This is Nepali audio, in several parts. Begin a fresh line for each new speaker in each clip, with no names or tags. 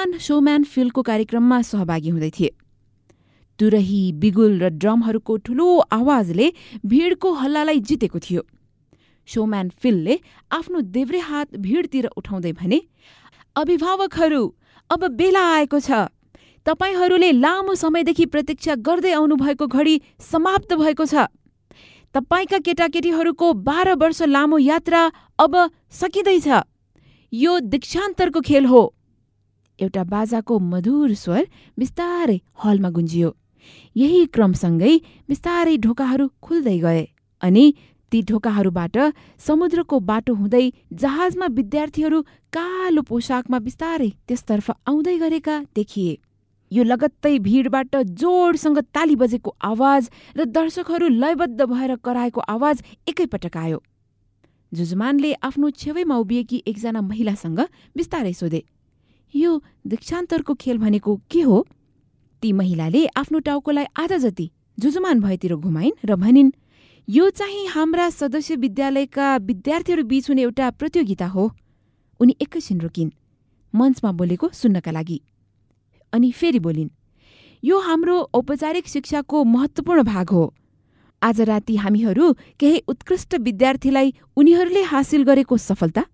जुजुमान सोम्यान फिल्डको कार्यक्रममा सहभागी हुँदै थिए। तुरही बिगुल र ड्रमहरूको ठूलो आवाजले भिडको हल्लालाई जितेको थियो। सोम्यान फिलले आफ्नो देब्रे हात भिडतिर उठाउँदै भने अभिभावकहरू अब बेला आएको छ। तपाईँहरूले लामो समयदेखि प्रतीक्षा गर्दै आउनुभएको घडी समाप्त भएको छ। तपाईँका केटाकेटीहरूको बाह्र वर्ष लामो यात्रा अब सकिँदैछ। यो दीक्षान्तरको खेल हो। एउटा बाजाको मधुर स्वर बिस्तारै हलमा गुन्जियो। यही क्रमसँगै बिस्तारै ढोकाहरू खुल्दै गए अनि ती ढोकाहरूबाट समुद्रको बाटो हुँदै जहाजमा विद्यार्थीहरू कालो पोसाकमा बिस्तारै त्यसतर्फ आउँदै गरेका देखिए। यो लगत्तै भिडबाट जोडसँग ताली बजेको आवाज र दर्शकहरू लयबद्ध भएर कराएको आवाज एकैपटक आयो। जुजमानले आफ्नो छेउैमा उभिएकी एकजना महिलासँग बिस्तारै सोधे। यो दीक्षान्तरको खेल भनेको के हो? ती महिलाले आफ्नो टाउकोलाई आधा जति जुजुमान भएतिर घुमाइन् र भनिन् यो चाहिँ हाम्रा सदस्य विद्यालयका विद्यार्थीहरू बीच हुने एउटा प्रतियोगिता हो। उनी एकैछिन रोकिन् मञ्चमा बोलेको सुन्नका लागि। अनि फेरि बोलिन् यो हाम्रो औपचारिक शिक्षाको महत्त्वपूर्ण भाग हो। आज राति हामीहरू केही उत्कृष्ट विद्यार्थीलाई उनीहरूले हासिल गरेको सफलता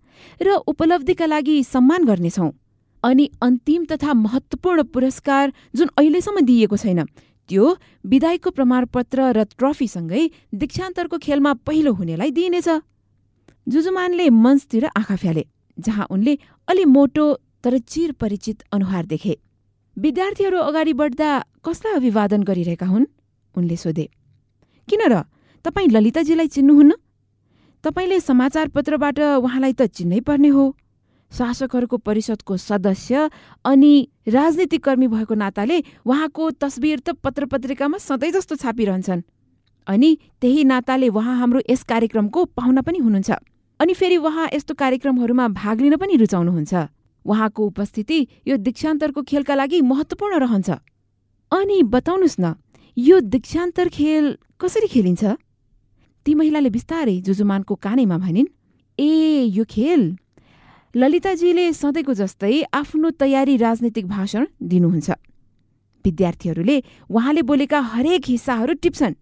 र उपलब्धिका लागि सम्मान गर्नेछौँ। अनि अन्तिम तथा महत्त्वपूर्ण पुरस्कार जुन अहिलेसम्म दिइएको छैन त्यो विदाईको प्रमाणपत्र र ट्रफीसँगै दीक्षान्तरको खेलमा पहिलो हुनेलाई दिइनेछ। जुजुमानले मञ्चतिर आँखा फ्याले जहाँ उनले अलि मोटो तर चिर परिचित अनुहार देखे। विद्यार्थीहरू अगाडि बढ्दा कसलाई अभिवादन गरिरहेका हुन्? उनले सोधे। किन र? तपाईँ ललिताजीलाई चिन्नुहुन्न? तपाईँले समाचारपत्रबाट उहाँलाई त चिन्नै पर्ने हो। शासकहरूको परिषदको सदस्य अनि राजनीतिक कर्मी भएको नाताले उहाँको तस्बिर त पत्र पत्रिकामा सधैँ जस्तो छापिरहन्छन्। अनि त्यही नाताले उहाँ हाम्रो यस कार्यक्रमको पाहुना पनि हुनुहुन्छ। अनि फेरि उहाँ यस्तो कार्यक्रमहरूमा भाग लिन पनि रुचाउनुहुन्छ। उहाँको उपस्थिति यो दीक्षान्तरको खेलका लागि महत्त्वपूर्ण रहन्छ। अनि बताउनुहोस् न यो दीक्षान्तर खेल कसरी खेलिन्छ? ती महिलाले बिस्तारै जुजुमानको कानैमा भनिन् ए यो खेल ललिताजीले सधैँको जस्तै आफ्नो तयारी राजनीतिक भाषण दिनुहुन्छ। विद्यार्थीहरूले उहाँले बोलेका हरेक हिस्साहरू टिप्छन्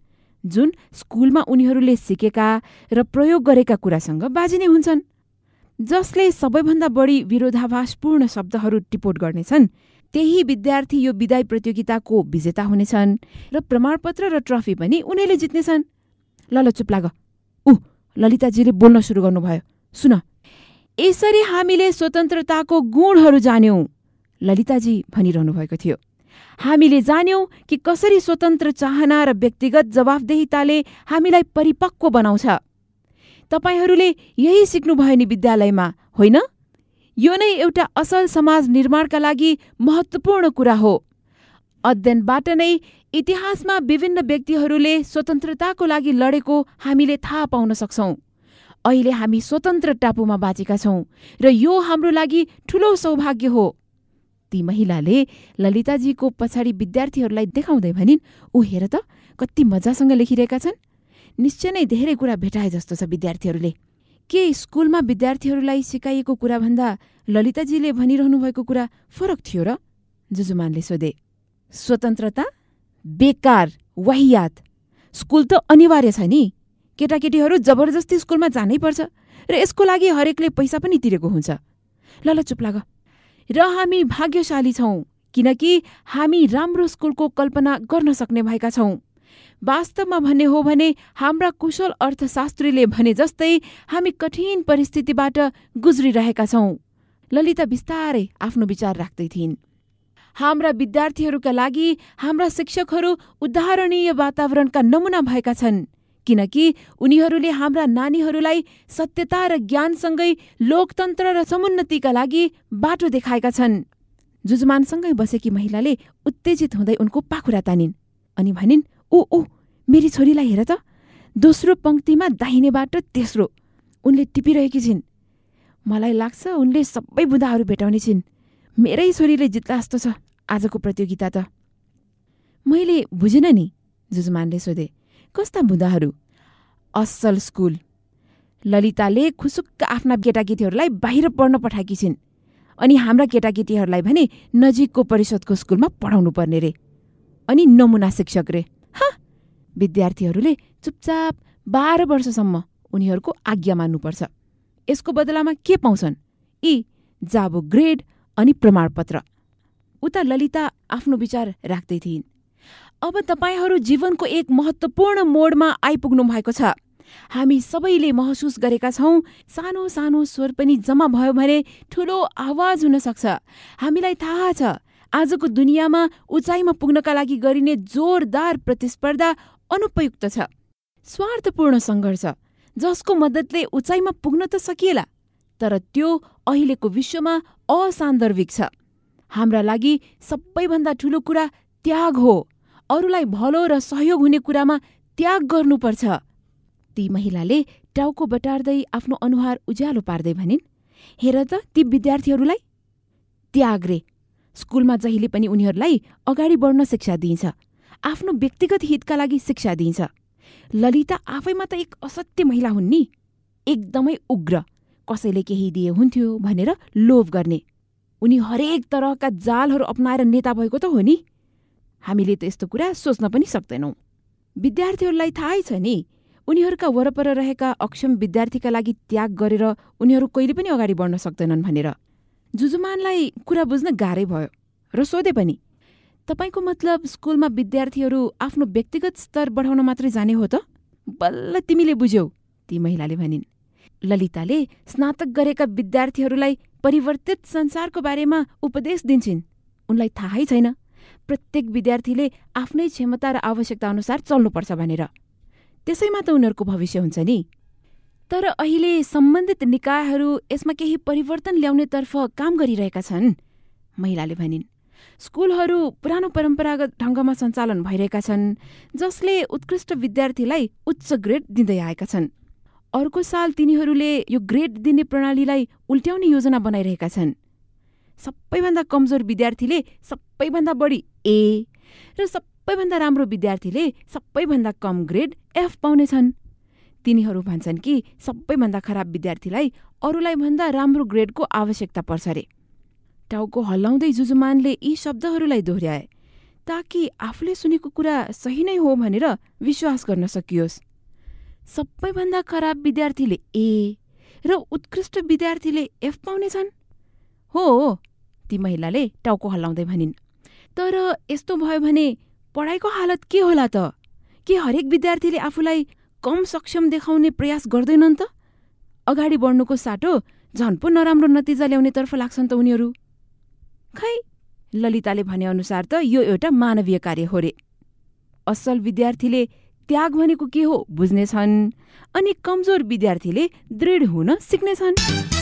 जुन स्कुलमा उनीहरूले सिकेका र प्रयोग गरेका कुरासँग बाजिने हुन्छन्। जसले सबैभन्दा बढी विरोधाभासपूर्ण शब्दहरू टिपोट गर्नेछन् त्यही विद्यार्थी यो विदाय प्रतियोगिताको विजेता हुनेछन् र प्रमाणपत्र र ट्रफी पनि उनीहरूले जित्नेछन्। ल ल चुप लाग। ऊ ललिताजीले बोल्न सुरु गर्नुभयो। सुन। यसरी हामीले स्वतन्त्रताको गुणहरू जान्यौं। ललिताजी भनिरहनु भएको थियो। हामीले जान्यौं कि कसरी स्वतन्त्र चाहना र व्यक्तिगत जवाफदेहिताले हामीलाई परिपक्व बनाउँछ। तपाईँहरूले यही सिक्नुभयो नि विद्यालयमा होइन? यो नै एउटा असल समाज निर्माणका लागि महत्त्वपूर्ण कुरा हो। अध्ययनबाट नै इतिहासमा विभिन्न व्यक्तिहरूले स्वतन्त्रताको लागि लडेको हामीले थाहा पाउन सक्छौं। अहिले हामी स्वतन्त्र टापुमा बाँचेका छौँ र यो हाम्रो लागि ठूलो सौभाग्य हो। ती महिलाले ललिताजीको पछाडि विद्यार्थीहरूलाई देखाउँदै भनिन् ऊ हेर त कति मजासँग लेखिरहेका छन्। निश्चय नै धेरै कुरा भेटाए जस्तो छ विद्यार्थीहरूले। के स्कुलमा विद्यार्थीहरूलाई सिकाइएको कुराभन्दा ललिताजीले भनिरहनु भएको कुरा फरक थियो र? जुजुमानले सोधे स्वतन्त्रता? बेकार वाहियात। स्कुल त अनिवार्य छ नि। केटाकेटीहरू जबरजस्ती स्कुलमा जानै पर्छ र यसको लागि हरेकले पैसा पनि तिरेको हुन्छ। ल ल चुप लाग। र हामी भाग्यशाली छौँ किनकि हामी राम्रो स्कुलको कल्पना गर्न सक्ने भएका छौँ। वास्तवमा भन्ने हो भने हाम्रा कुशल अर्थशास्त्रीले भने जस्तै हामी कठिन परिस्थितिबाट गुज्रिरहेका छौँ। ललिता बिस्तारै आफ्नो विचार राख्दै थिइन्। हाम्रा विद्यार्थीहरूका लागि हाम्रा शिक्षकहरू उदाहरणीय वातावरणका नमुना भएका छन्। किनकि उनीहरूले हाम्रा नानीहरूलाई सत्यता र ज्ञानसँगै लोकतन्त्र र समुन्नतिका लागि बाटो देखाएका छन्। जुजमानसँगै बसेकी महिलाले उत्तेजित हुँदै उनको पाखुरा तानिन् अनि भनिन् ऊ ऊ मेरी छोरीलाई हेर त। दोस्रो पङ्क्तिमा दाहिनेबाट तेस्रो। उनले टिपिरहेकी छिन्। मलाई लाग्छ उनले सबै बुदाहरू भेटाउने छिन्। मेरै छोरीले जित्ला जस्तो छ आजको प्रतियोगिता त। मैले बुझिनँ नि जुजमानले सोधे। कस्ता बुदाहरू? असल स्कुल। ललिताले खुसुक्क आफ्ना केटाकेटीहरूलाई बाहिर पढ्न पठाएकी छिन्। अनि हाम्रा केटाकेटीहरूलाई भने नजिकको परिषदको स्कुलमा पढाउनु पर्ने रे। अनि नमुना शिक्षक रे। ह! विद्यार्थीहरूले चुपचाप बाह्र वर्षसम्म उनीहरूको आज्ञा मान्नुपर्छ। यसको बदलामा के पाउँछन्? यी जाबो ग्रेड अनि प्रमाणपत्र। उता ललिता आफ्नो विचार राख्दै थिइन्। अब तपाईँहरू जीवनको एक महत्त्वपूर्ण मोडमा आइपुग्नु भएको छ। हामी सबैले महसुस गरेका छौँ सानो सानो स्वर पनि जम्मा भयो भने ठुलो आवाज हुन सक्छ। हामीलाई थाहा छ आजको दुनियाँमा उचाइमा पुग्नका लागि गरिने जोरदार प्रतिस्पर्धा अनुपयुक्त छ। स्वार्थपूर्ण सङ्घर्ष जसको मद्दतले उचाइमा पुग्न त सकिएला तर त्यो अहिलेको विश्वमा असान्दर्भिक छ। हाम्रा लागि सबैभन्दा ठुलो कुरा त्याग हो। अरूलाई भलो र सहयोग हुने कुरामा त्याग गर्नुपर्छ। ती महिलाले टाउको बटार्दै आफ्नो अनुहार उज्यालो पार्दै भनिन् हेर त ती विद्यार्थीहरूलाई त्याग रे। स्कुलमा जहिले पनि उनीहरूलाई अगाडि बढ्न शिक्षा दिइन्छ आफ्नो व्यक्तिगत हितका लागि शिक्षा दिइन्छ। ललिता आफैमा त एक असत्य महिला हुन् नि। एकदमै उग्र कसैले केही दिए हुन्थ्यो भनेर लोभ गर्ने। उनी हरेक तरहका जालहरू अप्नाएर नेता भएको त हो नि। हामीले त यस्तो कुरा सोच्न पनि सक्दैनौँ। विद्यार्थीहरूलाई थाहै छ नि उनीहरूका वरपर रहेका अक्षम विद्यार्थीका लागि त्याग गरेर उनीहरू कहिले पनि अगाडि बढ्न सक्दैनन् भनेर। जुजुमानलाई कुरा बुझ्न गाह्रै भयो र सोधे पनि तपाईँको मतलब स्कुलमा विद्यार्थीहरू आफ्नो व्यक्तिगत स्तर बढाउन मात्रै जाने हो त? बल्ल तिमीले बुझ्यौ! ती महिलाले भनिन्। ललिताले स्नातक गरेका विद्यार्थीहरूलाई परिवर्तित संसारको बारेमा उपदेश दिन्छन्। उनलाई थाहै छैन। प्रत्येक विद्यार्थीले आफ्नै क्षमता र आवश्यकता अनुसार चल्नुपर्छ भनेर। त्यसैमा त उनीहरूको भविष्य हुन्छ नि। तर अहिले सम्बन्धित निकायहरू यसमा केही परिवर्तन ल्याउनेतर्फ काम गरिरहेका छन् महिलाले भनिन्। स्कुलहरू पुरानो परम्परागत ढङ्गमा सञ्चालन भइरहेका छन् जसले उत्कृष्ट विद्यार्थीलाई उच्च ग्रेड दिँदै आएका छन्। अर्को साल तिनीहरूले यो ग्रेड दिने प्रणालीलाई उल्ट्याउने योजना बनाइरहेका छन्। सबैभन्दा कमजोर विद्यार्थीले सबैभन्दा बढी ए र सबैभन्दा राम्रो विद्यार्थीले सबैभन्दा कम ग्रेड एफ पाउनेछन्। तिनीहरू भन्छन् कि सबैभन्दा खराब विद्यार्थीलाई अरूलाई भन्दा राम्रो ग्रेडको आवश्यकता पर्छ अरे टाउको हल्लाउँदै जुजुमानले यी शब्दहरूलाई दोहोऱ्याए ताकि आफूले सुनेको कुरा सही नै हो भनेर विश्वास गर्न सकियोस्। सबैभन्दा खराब विद्यार्थीले ए र उत्कृष्ट विद्यार्थीले एफ पाउनेछन्। हो ती महिलाले टाउको हल्लाउँदै भनिन् तर यस्तो भयो भने पढाइको हालत के होला त? के हरेक विद्यार्थीले आफूलाई कम सक्षम देखाउने प्रयास गर्दैनन् त? अगाडि बढ्नुको साटो झन् पो नराम्रो नतिजा ल्याउनेतर्फ लाग्छन् त उनीहरू। खै ललिताले भनेअनुसार त यो एउटा मानवीय कार्य हो रे। असल विद्यार्थीले त्याग भनेको के हो बुझ्नेछन् अनि कमजोर विद्यार्थीले दृढ हुन सिक्नेछन्।